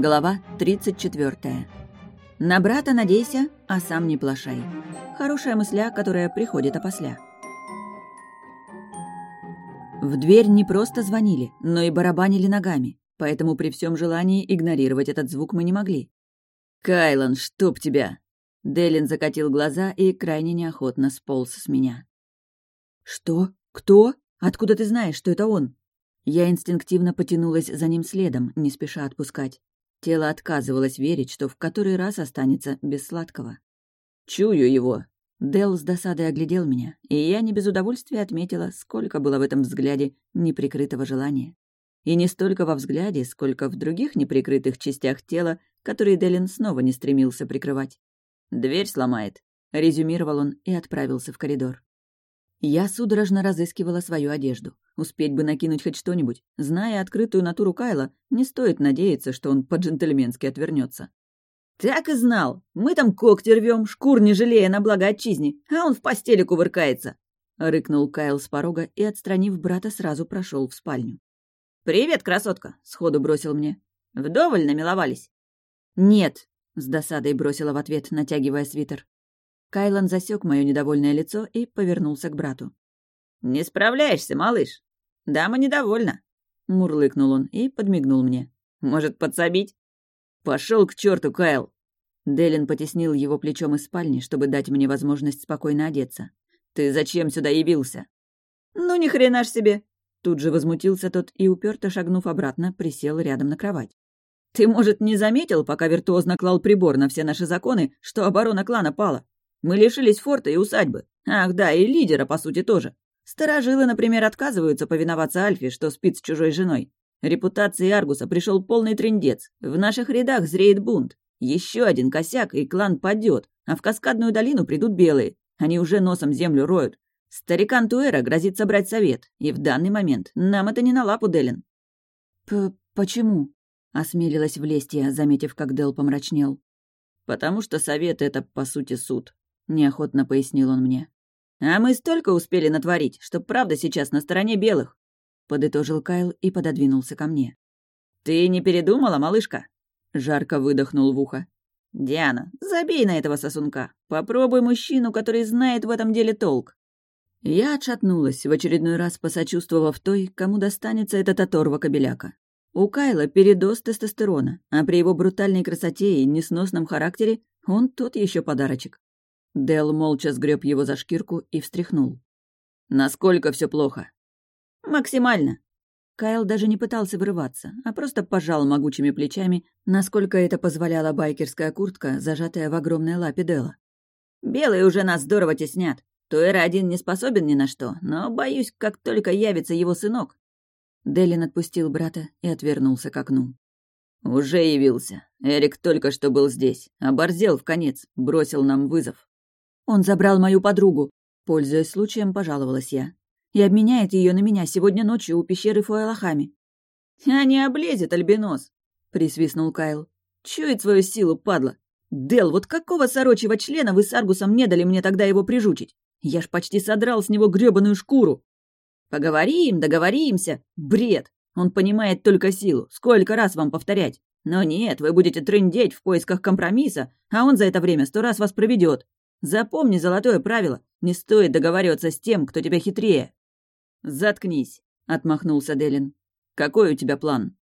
Глава 34. На брата надейся, а сам не плашай. Хорошая мысля, которая приходит опосля. В дверь не просто звонили, но и барабанили ногами, поэтому при всем желании игнорировать этот звук мы не могли. «Кайлан, чтоб тебя!» Делин закатил глаза и крайне неохотно сполз с меня. «Что? Кто? Откуда ты знаешь, что это он?» Я инстинктивно потянулась за ним следом, не спеша отпускать. Тело отказывалось верить, что в который раз останется без сладкого. «Чую его!» Дел с досадой оглядел меня, и я не без удовольствия отметила, сколько было в этом взгляде неприкрытого желания. И не столько во взгляде, сколько в других неприкрытых частях тела, которые Делин снова не стремился прикрывать. «Дверь сломает», — резюмировал он и отправился в коридор. Я судорожно разыскивала свою одежду. Успеть бы накинуть хоть что-нибудь. Зная открытую натуру Кайла, не стоит надеяться, что он по-джентльменски отвернется. «Так и знал! Мы там когти рвем, шкур не жалея на благо отчизни, а он в постели кувыркается!» — рыкнул Кайл с порога и, отстранив брата, сразу прошел в спальню. «Привет, красотка!» — сходу бросил мне. «Вдоволь намиловались?» «Нет!» — с досадой бросила в ответ, натягивая свитер. Кайлан засек мое недовольное лицо и повернулся к брату. «Не справляешься, малыш. Дама недовольна», — мурлыкнул он и подмигнул мне. «Может, подсобить?» Пошел к черту, Кайл!» Делин потеснил его плечом из спальни, чтобы дать мне возможность спокойно одеться. «Ты зачем сюда явился?» «Ну, ни хрена ж себе!» Тут же возмутился тот и, уперто шагнув обратно, присел рядом на кровать. «Ты, может, не заметил, пока виртуозно клал прибор на все наши законы, что оборона клана пала? Мы лишились форта и усадьбы. Ах да, и лидера, по сути, тоже. Старожилы, например, отказываются повиноваться Альфе, что спит с чужой женой. Репутации Аргуса пришел полный трендец. В наших рядах зреет бунт. Еще один косяк, и клан падет, а в Каскадную долину придут белые. Они уже носом землю роют. Старикан Туэра грозит собрать совет, и в данный момент нам это не на лапу, Делин. П «Почему?» — осмелилась влезть я, заметив, как Дел помрачнел. «Потому что совет — это, по сути, суд», — неохотно пояснил он мне. «А мы столько успели натворить, что правда сейчас на стороне белых», — подытожил Кайл и пододвинулся ко мне. «Ты не передумала, малышка?» — жарко выдохнул в ухо. «Диана, забей на этого сосунка. Попробуй мужчину, который знает в этом деле толк». Я отшатнулась, в очередной раз посочувствовав той, кому достанется этот оторва кобеляка. У Кайла передоз тестостерона, а при его брутальной красоте и несносном характере он тот еще подарочек. Дел молча сгреб его за шкирку и встряхнул. «Насколько все плохо?» «Максимально». Кайл даже не пытался вырываться, а просто пожал могучими плечами, насколько это позволяла байкерская куртка, зажатая в огромной лапе Дела. «Белые уже нас здорово теснят. Туэра один не способен ни на что, но, боюсь, как только явится его сынок». Делин отпустил брата и отвернулся к окну. «Уже явился. Эрик только что был здесь. Оборзел в конец, бросил нам вызов. Он забрал мою подругу. Пользуясь случаем, пожаловалась я. И обменяет ее на меня сегодня ночью у пещеры Фуэлахами. «А не облезет, Альбинос!» — присвистнул Кайл. «Чует свою силу, падла! Дел, вот какого сорочьего члена вы с Аргусом не дали мне тогда его прижучить? Я ж почти содрал с него грёбаную шкуру!» «Поговорим, договоримся! Бред! Он понимает только силу. Сколько раз вам повторять? Но нет, вы будете трындеть в поисках компромисса, а он за это время сто раз вас проведет. Запомни золотое правило. Не стоит договариваться с тем, кто тебя хитрее. Заткнись, отмахнулся Делин. Какой у тебя план?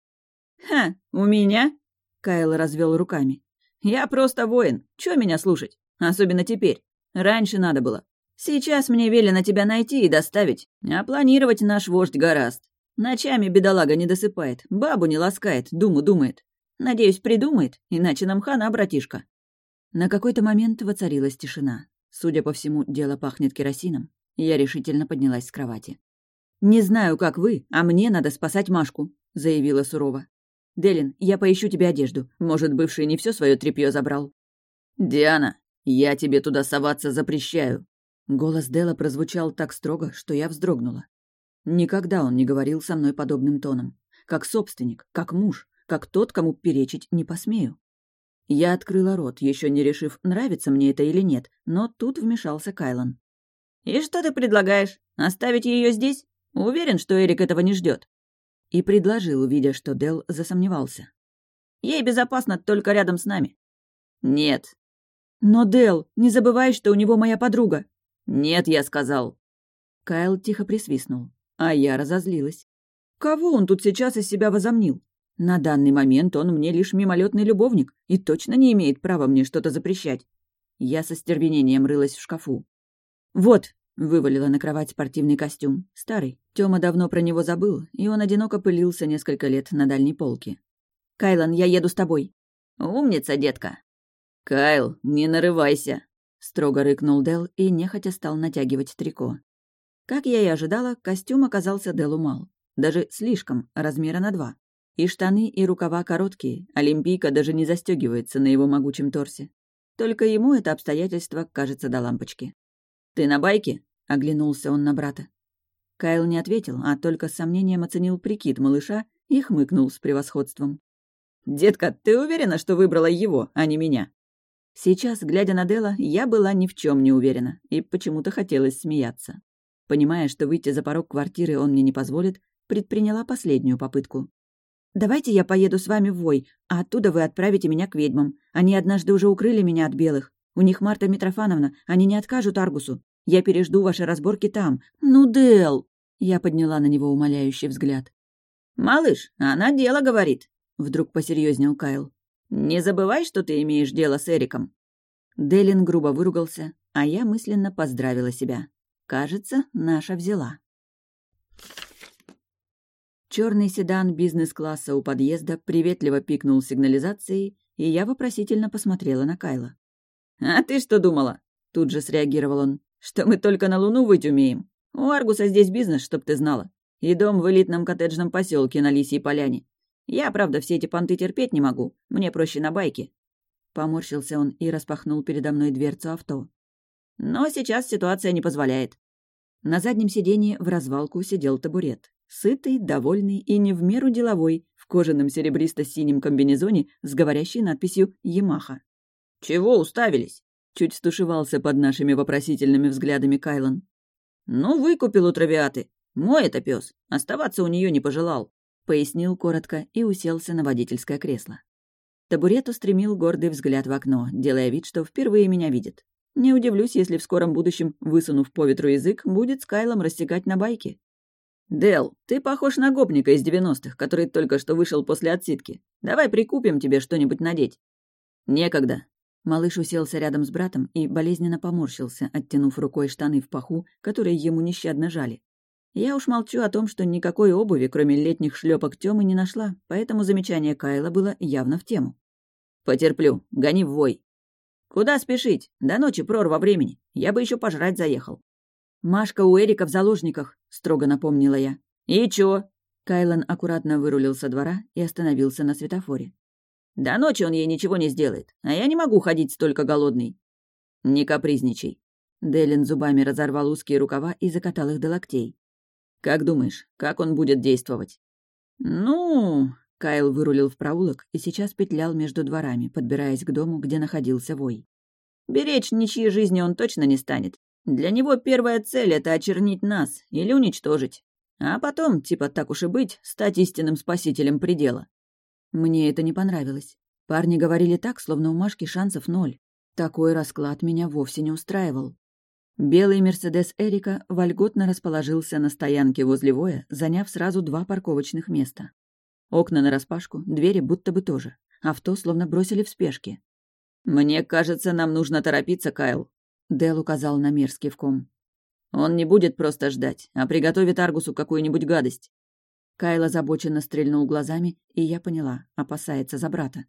Ха, у меня? Кайл развел руками. Я просто воин. Чё меня слушать? Особенно теперь. Раньше надо было. Сейчас мне велено тебя найти и доставить, а планировать наш вождь гораст. Ночами бедолага не досыпает, бабу не ласкает, думу думает. Надеюсь, придумает, иначе нам хана, братишка. На какой-то момент воцарилась тишина. Судя по всему, дело пахнет керосином. Я решительно поднялась с кровати. «Не знаю, как вы, а мне надо спасать Машку», — заявила сурово. «Делин, я поищу тебе одежду. Может, бывший не все свое тряпье забрал». «Диана, я тебе туда соваться запрещаю». Голос Дела прозвучал так строго, что я вздрогнула. Никогда он не говорил со мной подобным тоном. Как собственник, как муж, как тот, кому перечить не посмею. Я открыла рот, еще не решив, нравится мне это или нет, но тут вмешался Кайлан. «И что ты предлагаешь? Оставить ее здесь? Уверен, что Эрик этого не ждет. И предложил, видя, что Дел засомневался. Ей безопасно только рядом с нами». «Нет». «Но, Дел, не забывай, что у него моя подруга». «Нет, я сказал». Кайл тихо присвистнул, а я разозлилась. Кого он тут сейчас из себя возомнил? На данный момент он мне лишь мимолетный любовник и точно не имеет права мне что-то запрещать. Я со стервенением рылась в шкафу. «Вот», — вывалила на кровать спортивный костюм, старый. Тёма давно про него забыл, и он одиноко пылился несколько лет на дальней полке. «Кайлан, я еду с тобой». «Умница, детка». «Кайл, не нарывайся», — строго рыкнул Дел и нехотя стал натягивать трико. Как я и ожидала, костюм оказался Делу мал. Даже слишком, размера на два. И штаны, и рукава короткие, олимпийка даже не застегивается на его могучем торсе. Только ему это обстоятельство кажется до лампочки. «Ты на байке?» — оглянулся он на брата. Кайл не ответил, а только с сомнением оценил прикид малыша и хмыкнул с превосходством. «Детка, ты уверена, что выбрала его, а не меня?» Сейчас, глядя на Дела, я была ни в чем не уверена, и почему-то хотелось смеяться. Понимая, что выйти за порог квартиры он мне не позволит, предприняла последнюю попытку. «Давайте я поеду с вами в Вой, а оттуда вы отправите меня к ведьмам. Они однажды уже укрыли меня от белых. У них Марта Митрофановна, они не откажут Аргусу. Я пережду ваши разборки там. Ну, Дэл!» Я подняла на него умоляющий взгляд. «Малыш, она дело говорит», — вдруг посерьезнел Кайл. «Не забывай, что ты имеешь дело с Эриком». Делин грубо выругался, а я мысленно поздравила себя. Кажется, наша взяла. Черный седан бизнес-класса у подъезда приветливо пикнул сигнализацией, и я вопросительно посмотрела на Кайла. «А ты что думала?» — тут же среагировал он. «Что мы только на Луну выть умеем? У Аргуса здесь бизнес, чтоб ты знала. И дом в элитном коттеджном поселке на Лисьей Поляне. Я, правда, все эти понты терпеть не могу. Мне проще на байке». Поморщился он и распахнул передо мной дверцу авто. «Но сейчас ситуация не позволяет». На заднем сиденье в развалку сидел табурет. Сытый, довольный и не в меру деловой, в кожаном серебристо-синем комбинезоне с говорящей надписью «Ямаха». «Чего уставились?» — чуть стушевался под нашими вопросительными взглядами Кайлан. «Ну, выкупил у травиаты. Мой это пес. Оставаться у нее не пожелал», — пояснил коротко и уселся на водительское кресло. Табурет устремил гордый взгляд в окно, делая вид, что впервые меня видит. Не удивлюсь, если в скором будущем, высунув по ветру язык, будет с Кайлом растягать на байке. «Дел, ты похож на гопника из девяностых, который только что вышел после отсидки. Давай прикупим тебе что-нибудь надеть». «Некогда». Малыш уселся рядом с братом и болезненно поморщился, оттянув рукой штаны в паху, которые ему нещадно жали. Я уж молчу о том, что никакой обуви, кроме летних шлепок Тёмы, не нашла, поэтому замечание Кайла было явно в тему. «Потерплю. Гони в вой». «Куда спешить? До ночи прорва времени. Я бы еще пожрать заехал». «Машка у Эрика в заложниках», — строго напомнила я. «И чё?» Кайлан аккуратно вырулил со двора и остановился на светофоре. «До ночи он ей ничего не сделает, а я не могу ходить столько голодный». «Не капризничай». Делин зубами разорвал узкие рукава и закатал их до локтей. «Как думаешь, как он будет действовать?» «Ну...» Кайл вырулил в проулок и сейчас петлял между дворами, подбираясь к дому, где находился вой. «Беречь ничьи жизни он точно не станет, для него первая цель — это очернить нас или уничтожить. А потом, типа так уж и быть, стать истинным спасителем предела. Мне это не понравилось. Парни говорили так, словно у Машки шансов ноль. Такой расклад меня вовсе не устраивал. Белый «Мерседес» Эрика вольготно расположился на стоянке возле Воя, заняв сразу два парковочных места. Окна нараспашку, двери будто бы тоже. Авто словно бросили в спешке. «Мне кажется, нам нужно торопиться, Кайл», Дел указал на Мир с. «Он не будет просто ждать, а приготовит Аргусу какую-нибудь гадость». Кайл озабоченно стрельнул глазами, и я поняла, опасается за брата.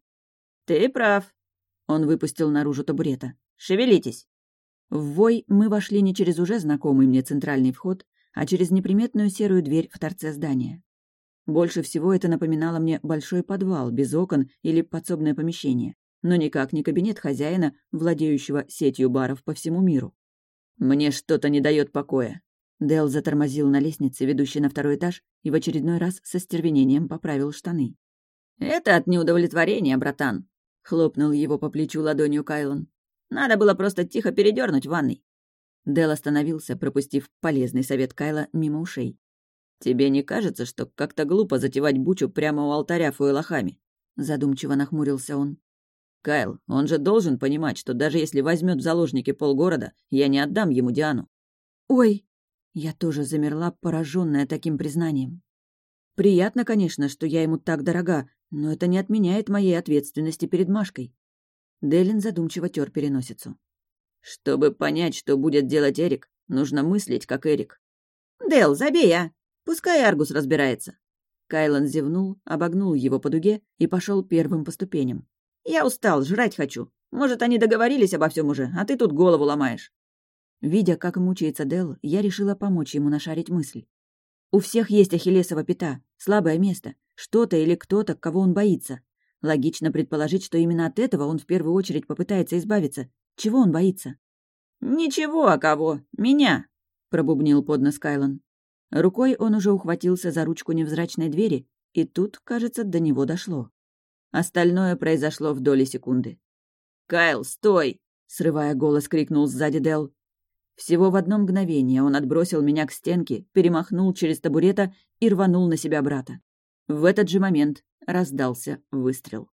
«Ты прав». Он выпустил наружу табурета. «Шевелитесь». В вой мы вошли не через уже знакомый мне центральный вход, а через неприметную серую дверь в торце здания. Больше всего это напоминало мне большой подвал без окон или подсобное помещение но никак не кабинет хозяина, владеющего сетью баров по всему миру. «Мне что-то не дает покоя». Дэл затормозил на лестнице, ведущей на второй этаж, и в очередной раз со стервенением поправил штаны. «Это от неудовлетворения, братан», — хлопнул его по плечу ладонью Кайлон. «Надо было просто тихо передернуть в ванной». Дэл остановился, пропустив полезный совет Кайла мимо ушей. «Тебе не кажется, что как-то глупо затевать бучу прямо у алтаря фуэлахами? — задумчиво нахмурился он. «Кайл, он же должен понимать, что даже если возьмет в заложники полгорода, я не отдам ему Диану». «Ой!» Я тоже замерла, пораженная таким признанием. Приятно, конечно, что я ему так дорога, но это не отменяет моей ответственности перед Машкой. Делин задумчиво тер переносицу. Чтобы понять, что будет делать Эрик, нужно мыслить, как Эрик. «Дел, забей, а! Пускай Аргус разбирается!» Кайлан зевнул, обогнул его по дуге и пошел первым по ступеням. «Я устал, жрать хочу. Может, они договорились обо всем уже, а ты тут голову ломаешь». Видя, как мучается Дел, я решила помочь ему нашарить мысль. У всех есть ахиллесова пята, слабое место, что-то или кто-то, кого он боится. Логично предположить, что именно от этого он в первую очередь попытается избавиться. Чего он боится? «Ничего, а кого? Меня!» — пробубнил поднос Кайлан. Рукой он уже ухватился за ручку невзрачной двери, и тут, кажется, до него дошло. Остальное произошло в доли секунды. «Кайл, стой!» — срывая голос, крикнул сзади Дел. Всего в одно мгновение он отбросил меня к стенке, перемахнул через табурета и рванул на себя брата. В этот же момент раздался выстрел.